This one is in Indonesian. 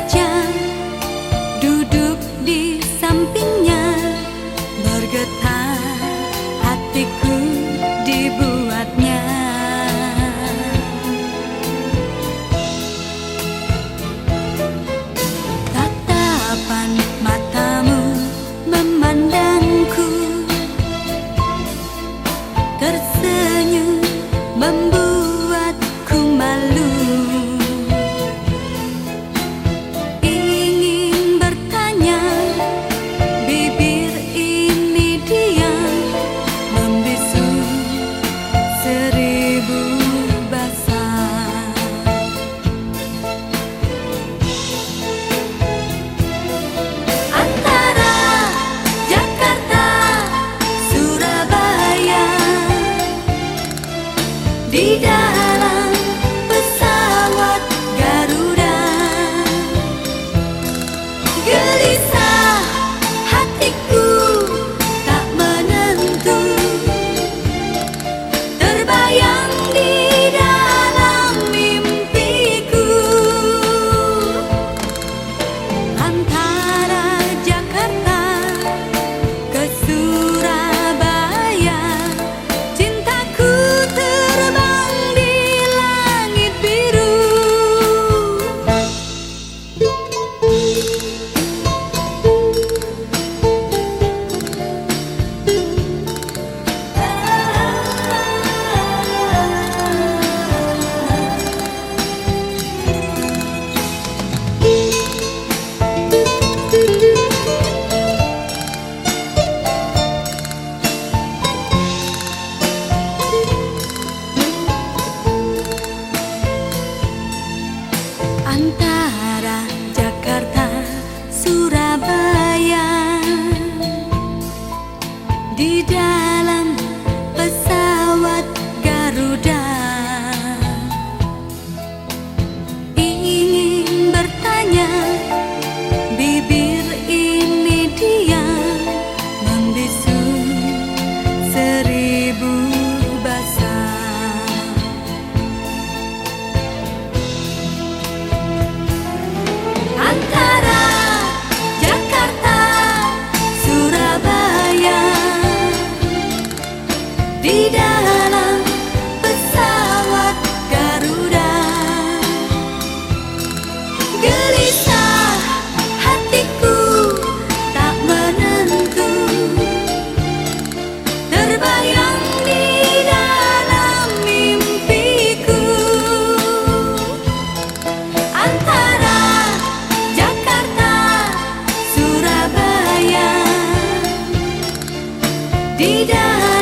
saja duduk di sampingnya bergetar hatiku dibuatnya. Tatapan matamu memandangku tersenyum membuat di dalam di dalam